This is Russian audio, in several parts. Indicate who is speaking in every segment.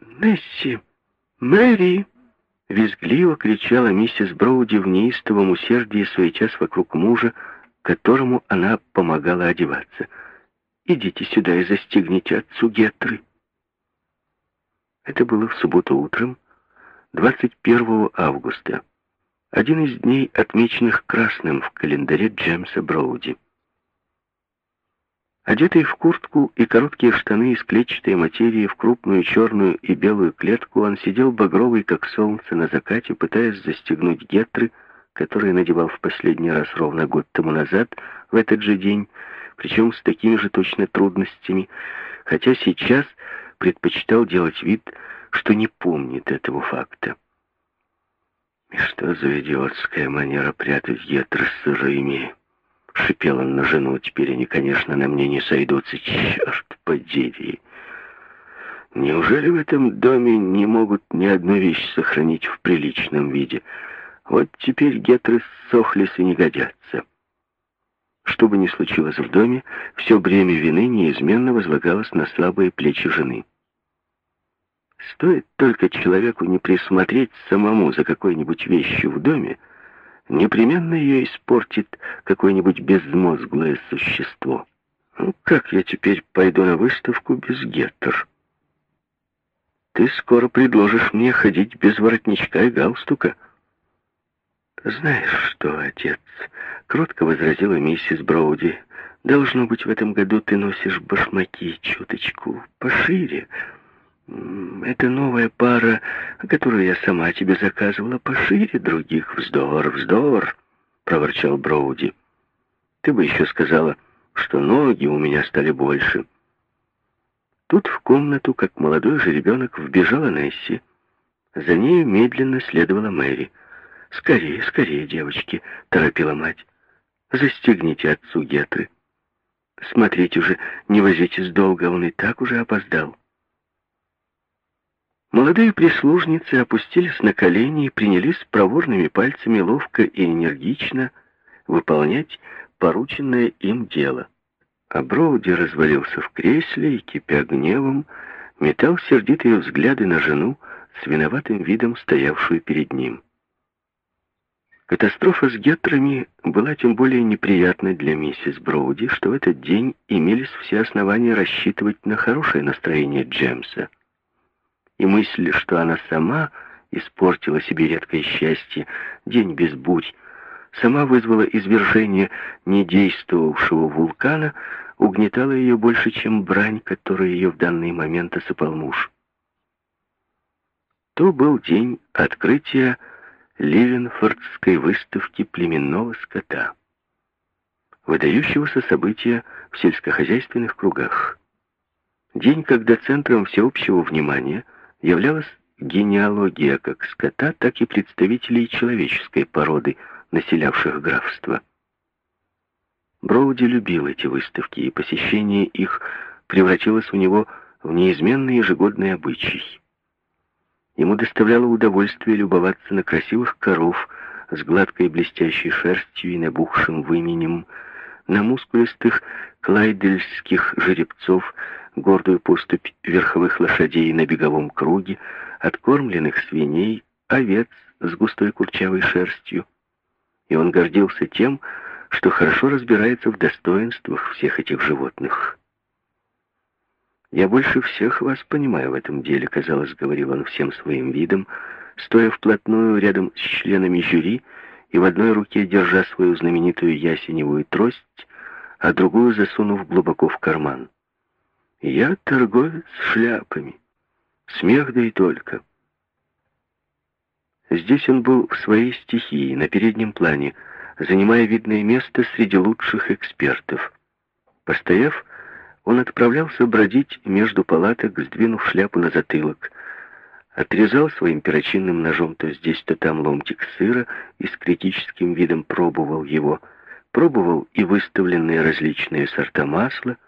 Speaker 1: Несси! Мэри!» Визгливо кричала миссис Броуди в неистовом усердии, суетясь вокруг мужа, которому она помогала одеваться. «Идите сюда и застегните отцу Гетры». Это было в субботу утром, 21 августа, один из дней, отмеченных красным в календаре Джемса Броуди. Одетый в куртку и короткие штаны из клетчатой материи в крупную черную и белую клетку, он сидел багровый, как солнце, на закате, пытаясь застегнуть гетры, которые надевал в последний раз ровно год тому назад, в этот же день, причем с такими же точно трудностями, хотя сейчас предпочитал делать вид, что не помнит этого факта. И что за идиотская манера прятать гетры сырыми? Шипел он на жену. Теперь они, конечно, на мне не сойдутся. Черт подери. Неужели в этом доме не могут ни одну вещь сохранить в приличном виде? Вот теперь гетры сохлись и не годятся. Что бы ни случилось в доме, все бремя вины неизменно возлагалось на слабые плечи жены. Стоит только человеку не присмотреть самому за какой-нибудь вещью в доме, непременно ее испортит какое-нибудь безмозглое существо. Ну, как я теперь пойду на выставку без геттер? Ты скоро предложишь мне ходить без воротничка и галстука. Знаешь что, отец, кротко возразила миссис Броуди, должно быть, в этом году ты носишь башмаки чуточку пошире, это новая пара, которую я сама тебе заказывала, пошире других. Вздор, вздор, проворчал Броуди. Ты бы еще сказала, что ноги у меня стали больше. Тут в комнату, как молодой же ребенок, вбежала Несси. За нею медленно следовала Мэри. «Скорее, скорее, девочки!» — торопила мать. «Застегните отцу Гетры. Смотрите уже, не возитесь долго, он и так уже опоздал». Молодые прислужницы опустились на колени и принялись проворными пальцами ловко и энергично выполнять порученное им дело. А Броуди развалился в кресле и, кипя гневом, метал сердитые взгляды на жену с виноватым видом, стоявшую перед ним. Катастрофа с гетрами была тем более неприятной для миссис Броуди, что в этот день имелись все основания рассчитывать на хорошее настроение Джемса и мысль, что она сама испортила себе редкое счастье, день без бурь, сама вызвала извержение недействовавшего вулкана, угнетала ее больше, чем брань, которую ее в данный момент осыпал муж. То был день открытия Ливенфордской выставки племенного скота, выдающегося события в сельскохозяйственных кругах. День, когда центром всеобщего внимания – являлась генеалогия как скота, так и представителей человеческой породы, населявших графство. Броуди любил эти выставки, и посещение их превратилось у него в неизменный ежегодный обычай. Ему доставляло удовольствие любоваться на красивых коров с гладкой блестящей шерстью и набухшим выменем, на мускулистых клайдельских жеребцов гордую поступь верховых лошадей на беговом круге, откормленных свиней, овец с густой курчавой шерстью. И он гордился тем, что хорошо разбирается в достоинствах всех этих животных. «Я больше всех вас понимаю в этом деле», — казалось, говорил он всем своим видом, стоя вплотную рядом с членами жюри и в одной руке держа свою знаменитую ясеневую трость, а другую засунув глубоко в карман. Я торговец шляпами. Смех да и только. Здесь он был в своей стихии, на переднем плане, занимая видное место среди лучших экспертов. Постояв, он отправлялся бродить между палаток, сдвинув шляпу на затылок, отрезал своим перочинным ножом то здесь, то там ломтик сыра и с критическим видом пробовал его, пробовал и выставленные различные сорта масла,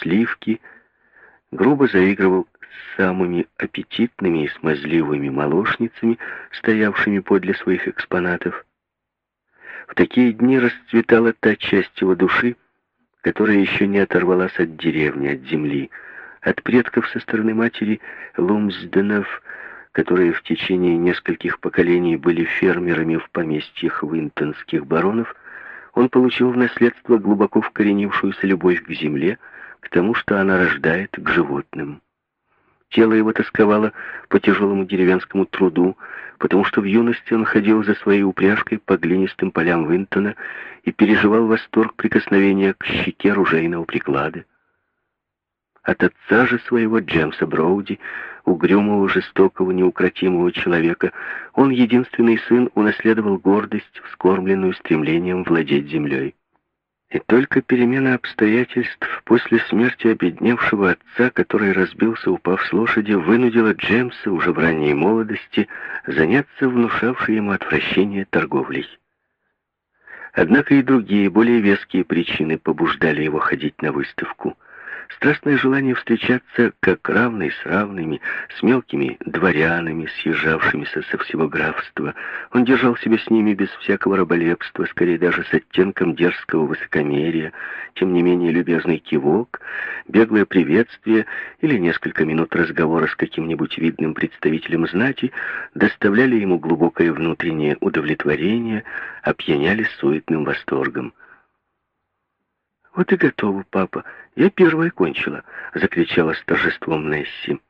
Speaker 1: сливки, грубо заигрывал с самыми аппетитными и смазливыми молочницами, стоявшими подле своих экспонатов. В такие дни расцветала та часть его души, которая еще не оторвалась от деревни, от земли, От предков со стороны матери Лумсденов, которые в течение нескольких поколений были фермерами в поместьях винтонских баронов, он получил в наследство глубоко вкоренившуюся любовь к земле, к тому, что она рождает, к животным. Тело его тосковало по тяжелому деревенскому труду, потому что в юности он ходил за своей упряжкой по глинистым полям Винтона и переживал восторг прикосновения к щеке ружейного приклада. От отца же своего, Джемса Броуди, угрюмого, жестокого, неукротимого человека, он, единственный сын, унаследовал гордость, вскормленную стремлением владеть землей. И только перемена обстоятельств после смерти обедневшего отца, который разбился, упав с лошади, вынудила Джемса уже в ранней молодости заняться внушавшей ему отвращение торговлей. Однако и другие, более веские причины побуждали его ходить на выставку – Страстное желание встречаться как равный с равными, с мелкими дворянами, съезжавшимися со всего графства. Он держал себя с ними без всякого раболепства, скорее даже с оттенком дерзкого высокомерия, тем не менее любезный кивок, беглое приветствие или несколько минут разговора с каким-нибудь видным представителем знати доставляли ему глубокое внутреннее удовлетворение, опьяняли суетным восторгом. «Вот и готово, папа. Я первая кончила», — закричала с торжеством Несси.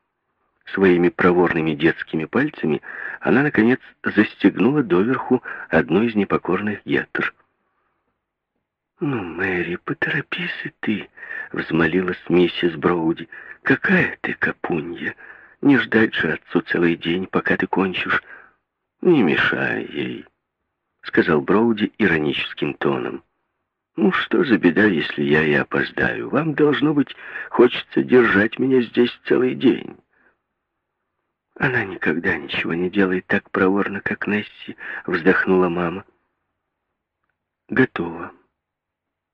Speaker 1: Своими проворными детскими пальцами она, наконец, застегнула доверху одну из непокорных гетр. «Ну, Мэри, поторопись и ты», — взмолилась миссис Броуди. «Какая ты капунья! Не ждать же отцу целый день, пока ты кончишь. Не мешай ей», — сказал Броуди ироническим тоном. Ну, что за беда, если я и опоздаю? Вам, должно быть, хочется держать меня здесь целый день. Она никогда ничего не делает так проворно, как Несси, вздохнула мама. Готово.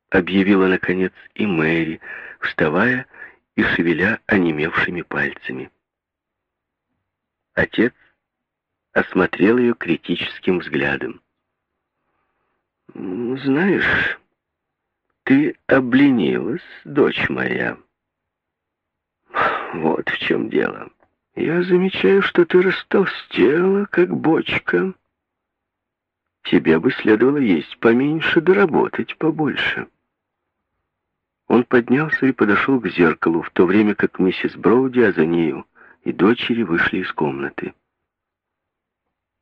Speaker 1: Объявила, наконец, и Мэри, вставая и шевеля онемевшими пальцами. Отец осмотрел ее критическим взглядом. «Знаешь, ты обленилась, дочь моя. Вот в чем дело. Я замечаю, что ты растолстела, как бочка. Тебе бы следовало есть поменьше, доработать побольше. Он поднялся и подошел к зеркалу, в то время как миссис Броуди, а за нею и дочери вышли из комнаты.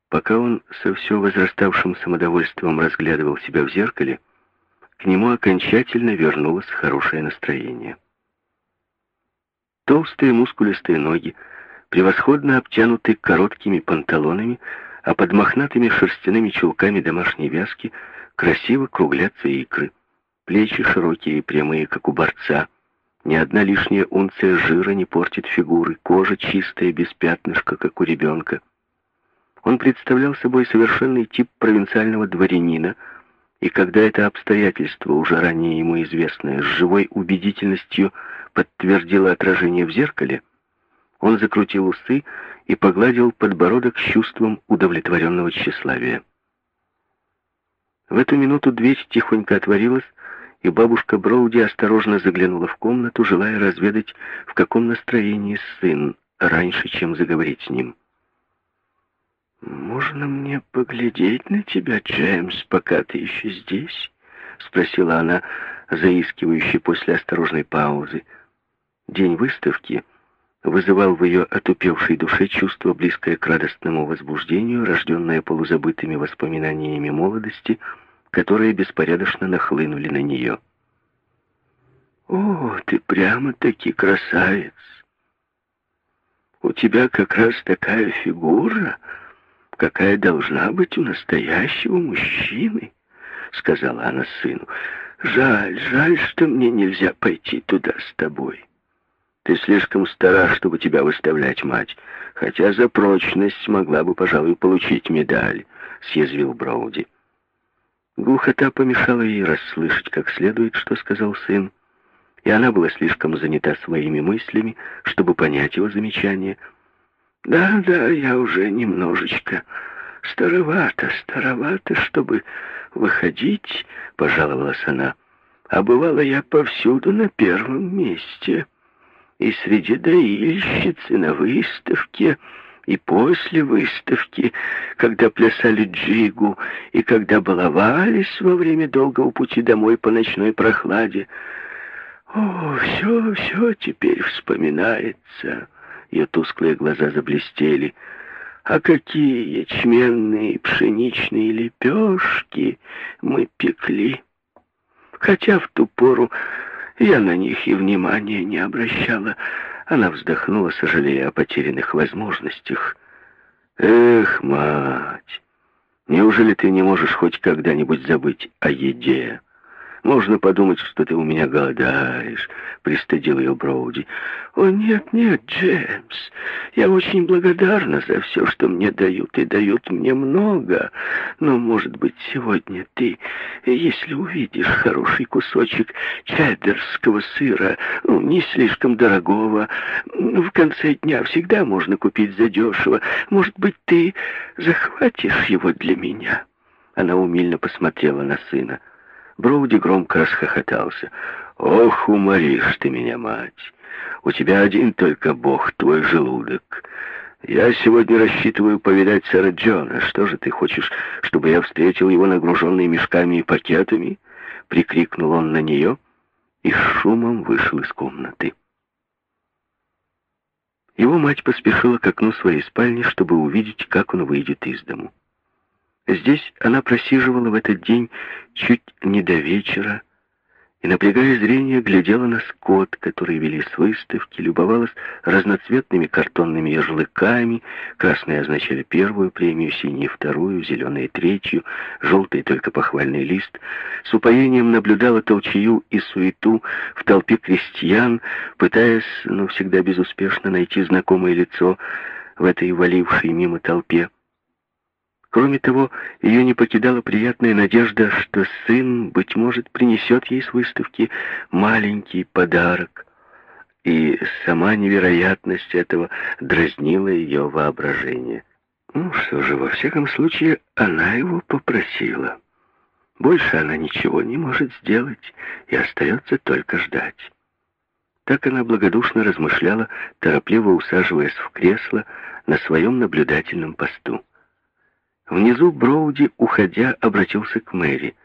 Speaker 1: Пока он со все возраставшим самодовольством разглядывал себя в зеркале, к нему окончательно вернулось хорошее настроение. Толстые мускулистые ноги, превосходно обтянуты короткими панталонами, а под мохнатыми шерстяными чулками домашней вязки красиво круглятся икры. Плечи широкие и прямые, как у борца. Ни одна лишняя унция жира не портит фигуры, кожа чистая, без пятнышка, как у ребенка. Он представлял собой совершенный тип провинциального дворянина — и когда это обстоятельство, уже ранее ему известное, с живой убедительностью подтвердило отражение в зеркале, он закрутил усы и погладил подбородок с чувством удовлетворенного тщеславия. В эту минуту дверь тихонько отворилась, и бабушка Броуди осторожно заглянула в комнату, желая разведать, в каком настроении сын, раньше, чем заговорить с ним. «Можно мне поглядеть на тебя, Джеймс, пока ты еще здесь?» — спросила она, заискивающей после осторожной паузы. День выставки вызывал в ее отупевшей душе чувство, близкое к радостному возбуждению, рожденное полузабытыми воспоминаниями молодости, которые беспорядочно нахлынули на нее. «О, ты прямо-таки красавец! У тебя как раз такая фигура!» Какая должна быть у настоящего мужчины», — сказала она сыну. «Жаль, жаль, что мне нельзя пойти туда с тобой. Ты слишком стара, чтобы тебя выставлять, мать, хотя за прочность могла бы, пожалуй, получить медаль», — съязвил Брауди. Глухота помешала ей расслышать как следует, что сказал сын, и она была слишком занята своими мыслями, чтобы понять его замечание — да, да, я уже немножечко старовато, старовато, чтобы выходить, пожаловалась она. А бывала я повсюду на первом месте. И среди доильщицы на выставке, и после выставки, когда плясали джигу, и когда баловались во время долгого пути домой по ночной прохладе. О, все, все теперь вспоминается. Ее тусклые глаза заблестели. А какие ячменные пшеничные лепешки мы пекли. Хотя в ту пору я на них и внимания не обращала. Она вздохнула, сожалея о потерянных возможностях. «Эх, мать, неужели ты не можешь хоть когда-нибудь забыть о еде?» Можно подумать, что ты у меня голодаешь», — пристыдил ее Броуди. «О, нет, нет, Джеймс, я очень благодарна за все, что мне дают, и дают мне много. Но, может быть, сегодня ты, если увидишь хороший кусочек чеддерского сыра, ну, не слишком дорогого, в конце дня всегда можно купить задешево, может быть, ты захватишь его для меня?» Она умильно посмотрела на сына. Броуди громко расхохотался. «Ох, уморишь ты меня, мать! У тебя один только бог, твой желудок. Я сегодня рассчитываю повидать сэра Джона. Что же ты хочешь, чтобы я встретил его нагруженный мешками и пакетами?» Прикрикнул он на нее и шумом вышел из комнаты. Его мать поспешила к окну своей спальни, чтобы увидеть, как он выйдет из дому. Здесь она просиживала в этот день чуть не до вечера и, напрягая зрение, глядела на скот, который вели с выставки, любовалась разноцветными картонными ярлыками, красные означали первую премию, синие — вторую, зеленые — третью, желтый — только похвальный лист, с упоением наблюдала толчью и суету в толпе крестьян, пытаясь, но всегда безуспешно, найти знакомое лицо в этой валившей мимо толпе. Кроме того, ее не покидала приятная надежда, что сын, быть может, принесет ей с выставки маленький подарок. И сама невероятность этого дразнила ее воображение. Ну что же, во всяком случае, она его попросила. Больше она ничего не может сделать, и остается только ждать. Так она благодушно размышляла, торопливо усаживаясь в кресло на своем наблюдательном посту. Внизу Броуди, уходя, обратился к Мэри.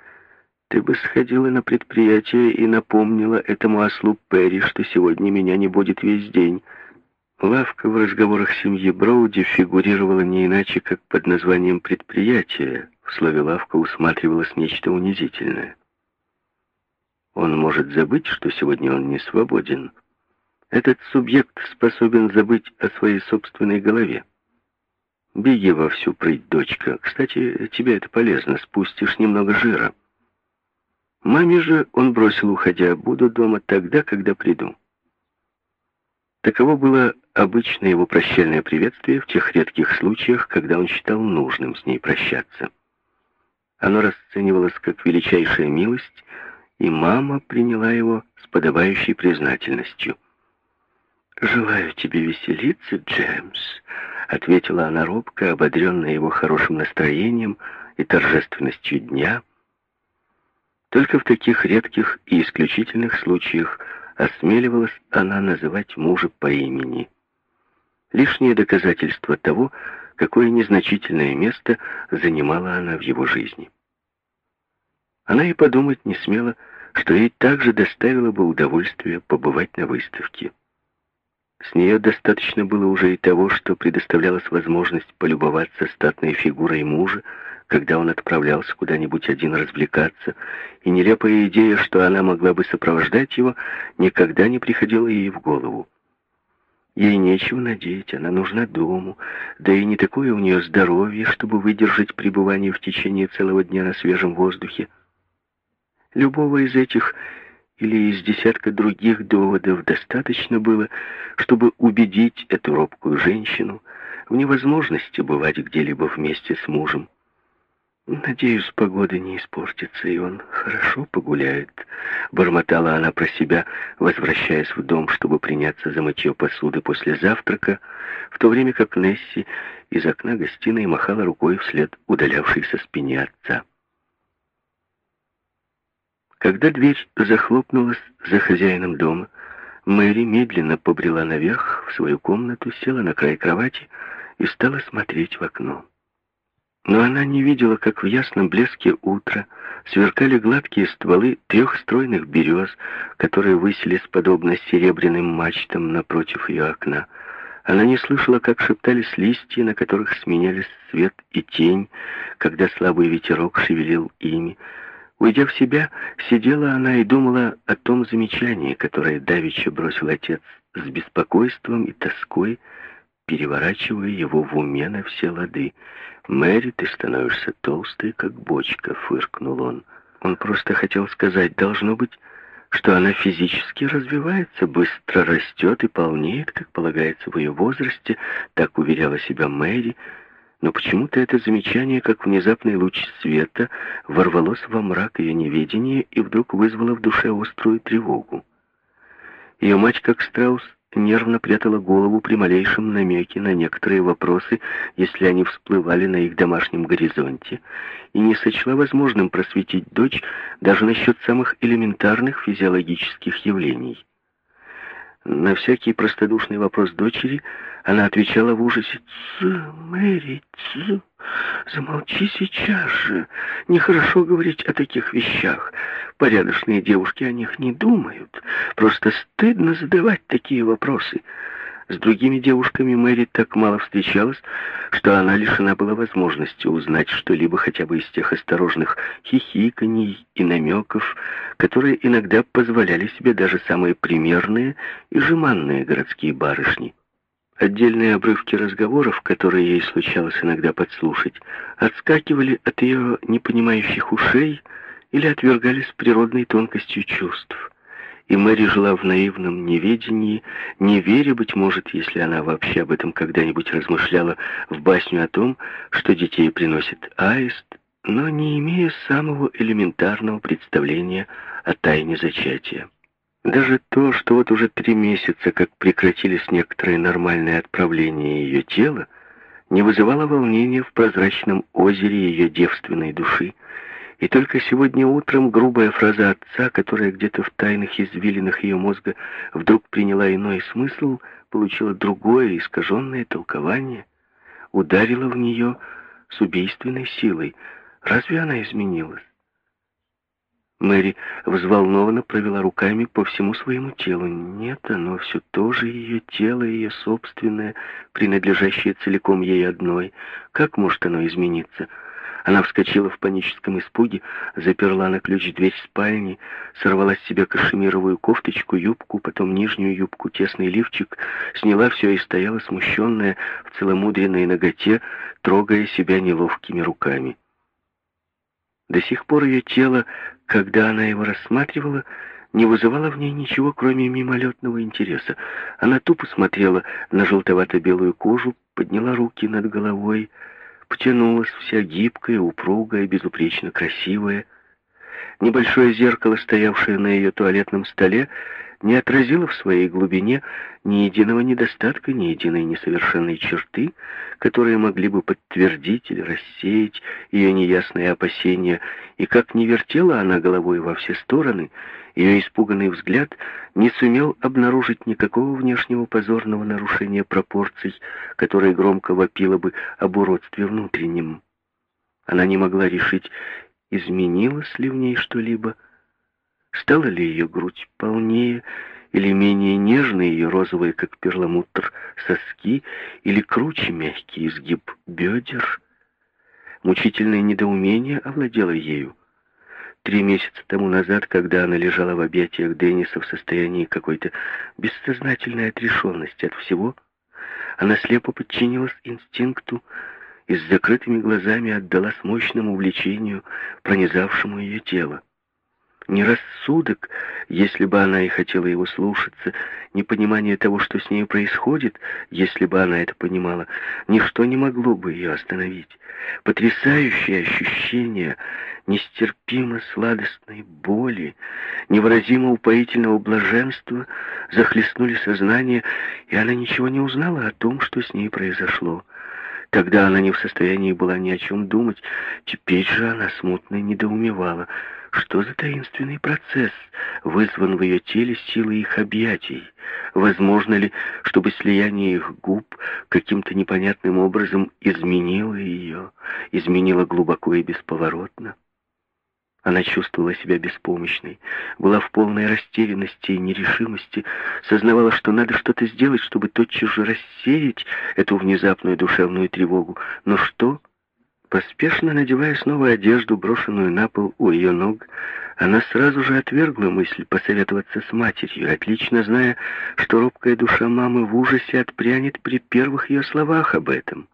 Speaker 1: «Ты бы сходила на предприятие и напомнила этому ослу Перри, что сегодня меня не будет весь день». Лавка в разговорах семьи Броуди фигурировала не иначе, как под названием «предприятие». В слове «лавка» усматривалось нечто унизительное. Он может забыть, что сегодня он не свободен. Этот субъект способен забыть о своей собственной голове. Беги вовсю прыть, дочка. Кстати, тебе это полезно, спустишь немного жира. Маме же он бросил, уходя, буду дома тогда, когда приду. Таково было обычное его прощальное приветствие в тех редких случаях, когда он считал нужным с ней прощаться. Оно расценивалось как величайшая милость, и мама приняла его с подобающей признательностью. «Желаю тебе веселиться, Джеймс», ответила она робко, ободренная его хорошим настроением и торжественностью дня. Только в таких редких и исключительных случаях осмеливалась она называть мужа по имени. Лишнее доказательство того, какое незначительное место занимала она в его жизни. Она и подумать не смела, что ей также доставило бы удовольствие побывать на выставке. С нее достаточно было уже и того, что предоставлялась возможность полюбоваться статной фигурой мужа, когда он отправлялся куда-нибудь один развлекаться, и нелепая идея, что она могла бы сопровождать его, никогда не приходила ей в голову. Ей нечего надеть, она нужна дому, да и не такое у нее здоровье, чтобы выдержать пребывание в течение целого дня на свежем воздухе. Любого из этих или из десятка других доводов достаточно было, чтобы убедить эту робкую женщину в невозможности бывать где-либо вместе с мужем. «Надеюсь, погода не испортится, и он хорошо погуляет», — бормотала она про себя, возвращаясь в дом, чтобы приняться за мытье посуды после завтрака, в то время как Несси из окна гостиной махала рукой вслед удалявшейся спине отца. Когда дверь захлопнулась за хозяином дома, Мэри медленно побрела наверх в свою комнату, села на край кровати и стала смотреть в окно. Но она не видела, как в ясном блеске утра сверкали гладкие стволы трех стройных берез, которые высились подобно серебряным мачтам напротив ее окна. Она не слышала, как шептались листья, на которых сменялись свет и тень, когда слабый ветерок шевелил ими. Уйдя в себя, сидела она и думала о том замечании, которое давеча бросил отец с беспокойством и тоской, переворачивая его в уме на все лады. «Мэри, ты становишься толстой, как бочка», — фыркнул он. Он просто хотел сказать, должно быть, что она физически развивается, быстро растет и полнеет, как полагается в ее возрасте, так уверяла себя Мэри, но почему-то это замечание, как внезапный луч света, ворвалось во мрак ее неведения и вдруг вызвало в душе острую тревогу. Ее мать, как страус, нервно прятала голову при малейшем намеке на некоторые вопросы, если они всплывали на их домашнем горизонте, и не сочла возможным просветить дочь даже насчет самых элементарных физиологических явлений. На всякий простодушный вопрос дочери она отвечала в ужасе «Ц, Мэри, ц, замолчи сейчас же. Нехорошо говорить о таких вещах. Порядочные девушки о них не думают. Просто стыдно задавать такие вопросы». С другими девушками Мэри так мало встречалась, что она лишена была возможности узнать что-либо хотя бы из тех осторожных хихиканий и намеков, которые иногда позволяли себе даже самые примерные и жеманные городские барышни. Отдельные обрывки разговоров, которые ей случалось иногда подслушать, отскакивали от ее непонимающих ушей или отвергались природной тонкостью чувств и Мэри жила в наивном неведении, не веря, быть может, если она вообще об этом когда-нибудь размышляла, в басню о том, что детей приносит аист, но не имея самого элементарного представления о тайне зачатия. Даже то, что вот уже три месяца, как прекратились некоторые нормальные отправления ее тела, не вызывало волнения в прозрачном озере ее девственной души, и только сегодня утром грубая фраза отца, которая где-то в тайных извилинах ее мозга вдруг приняла иной смысл, получила другое искаженное толкование, ударила в нее с убийственной силой. Разве она изменилась? Мэри взволнованно провела руками по всему своему телу. Нет, оно все тоже ее тело, ее собственное, принадлежащее целиком ей одной. Как может оно измениться? — она вскочила в паническом испуге, заперла на ключ дверь спальни, сорвала с себя кашемировую кофточку, юбку, потом нижнюю юбку, тесный лифчик, сняла все и стояла смущенная в целомудренной ноготе, трогая себя неловкими руками. До сих пор ее тело, когда она его рассматривала, не вызывало в ней ничего, кроме мимолетного интереса. Она тупо смотрела на желтовато-белую кожу, подняла руки над головой, потянулась вся гибкая, упругая, безупречно красивая. Небольшое зеркало, стоявшее на ее туалетном столе, не отразило в своей глубине ни единого недостатка, ни единой несовершенной черты, которые могли бы подтвердить или рассеять ее неясные опасения, и как не вертела она головой во все стороны, ее испуганный взгляд не сумел обнаружить никакого внешнего позорного нарушения пропорций, которое громко вопило бы об уродстве внутреннем. Она не могла решить, изменилось ли в ней что-либо, стала ли ее грудь полнее или менее нежной ее розовые, как перламутр, соски, или круче мягкий изгиб бедер. Мучительное недоумение овладело ею. Три месяца тому назад, когда она лежала в объятиях Денниса в состоянии какой-то бессознательной отрешенности от всего, она слепо подчинилась инстинкту и с закрытыми глазами отдалась мощному влечению, пронизавшему ее тело. Не рассудок, если бы она и хотела его слушаться, не понимание того, что с ней происходит, если бы она это понимала, ничто не могло бы ее остановить. Потрясающее ощущение нестерпимо сладостной боли, невыразимо упоительного блаженства захлестнули сознание, и она ничего не узнала о том, что с ней произошло. Тогда она не в состоянии была ни о чем думать. Теперь же она смутно недоумевала. Что за таинственный процесс вызван в ее теле силой их объятий? Возможно ли, чтобы слияние их губ каким-то непонятным образом изменило ее, изменило глубоко и бесповоротно? Она чувствовала себя беспомощной, была в полной растерянности и нерешимости, сознавала, что надо что-то сделать, чтобы тотчас же рассеять эту внезапную душевную тревогу. Но что? Поспешно надевая снова одежду, брошенную на пол у ее ног, она сразу же отвергла мысль посоветоваться с матерью, отлично зная, что робкая душа мамы в ужасе отпрянет при первых ее словах об этом.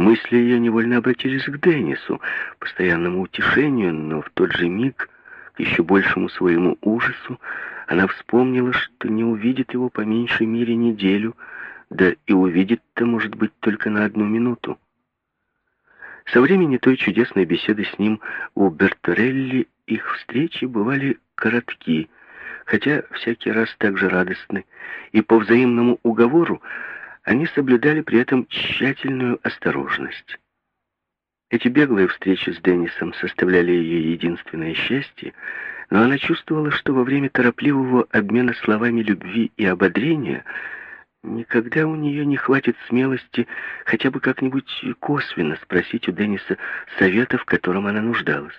Speaker 1: Мысли ее невольно обратились к Деннису, постоянному утешению, но в тот же миг, к еще большему своему ужасу, она вспомнила, что не увидит его по меньшей мере неделю, да и увидит-то, может быть, только на одну минуту. Со времени той чудесной беседы с ним у Берторелли их встречи бывали коротки, хотя всякий раз так же радостны, и по взаимному уговору они соблюдали при этом тщательную осторожность. Эти беглые встречи с Деннисом составляли ее единственное счастье, но она чувствовала, что во время торопливого обмена словами любви и ободрения никогда у нее не хватит смелости хотя бы как-нибудь косвенно спросить у Денниса совета, в котором она нуждалась.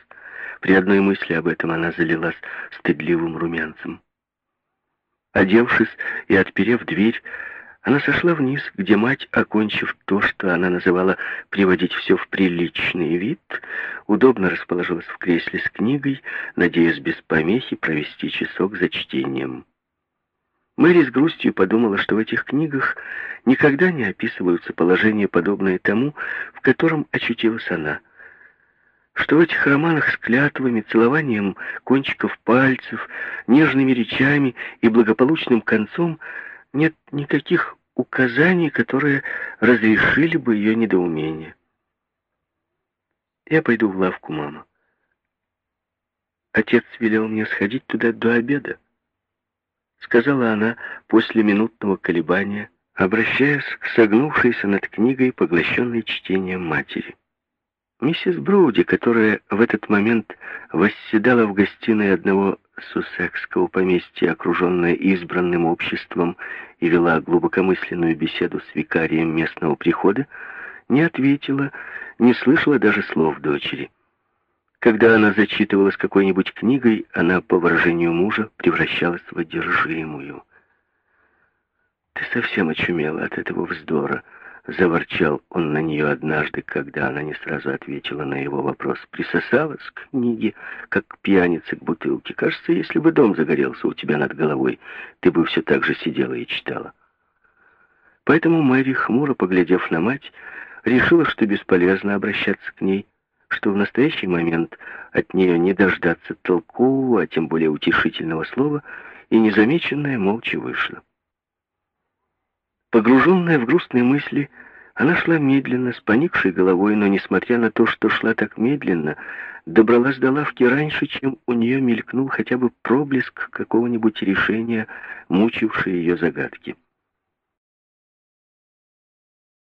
Speaker 1: При одной мысли об этом она залилась стыдливым румянцем. Одевшись и отперев дверь, она сошла вниз, где мать, окончив то, что она называла «приводить все в приличный вид», удобно расположилась в кресле с книгой, надеясь без помехи провести часок за чтением. Мэри с грустью подумала, что в этих книгах никогда не описываются положения, подобные тому, в котором очутилась она. Что в этих романах с клятвами, целованием кончиков пальцев, нежными речами и благополучным концом – нет никаких указаний, которые разрешили бы ее недоумение. Я пойду в лавку, мама. Отец велел мне сходить туда до обеда, сказала она после минутного колебания, обращаясь к согнувшейся над книгой, поглощенной чтением матери. Миссис Броуди, которая в этот момент восседала в гостиной одного Суссекского поместья, окруженная избранным обществом, и вела глубокомысленную беседу с викарием местного прихода, не ответила, не слышала даже слов дочери. Когда она зачитывалась какой-нибудь книгой, она, по выражению мужа, превращалась в одержимую. «Ты совсем очумела от этого вздора», Заворчал он на нее однажды, когда она не сразу ответила на его вопрос. Присосалась к книге, как к пьянице к бутылке. Кажется, если бы дом загорелся у тебя над головой, ты бы все так же сидела и читала. Поэтому Мэри, хмуро поглядев на мать, решила, что бесполезно обращаться к ней, что в настоящий момент от нее не дождаться толкового, а тем более утешительного слова, и незамеченная молча вышла. Погруженная в грустные мысли, она шла медленно, с поникшей головой, но, несмотря на то, что шла так медленно, добралась до лавки раньше, чем у нее мелькнул хотя бы проблеск какого-нибудь решения, мучившей ее загадки.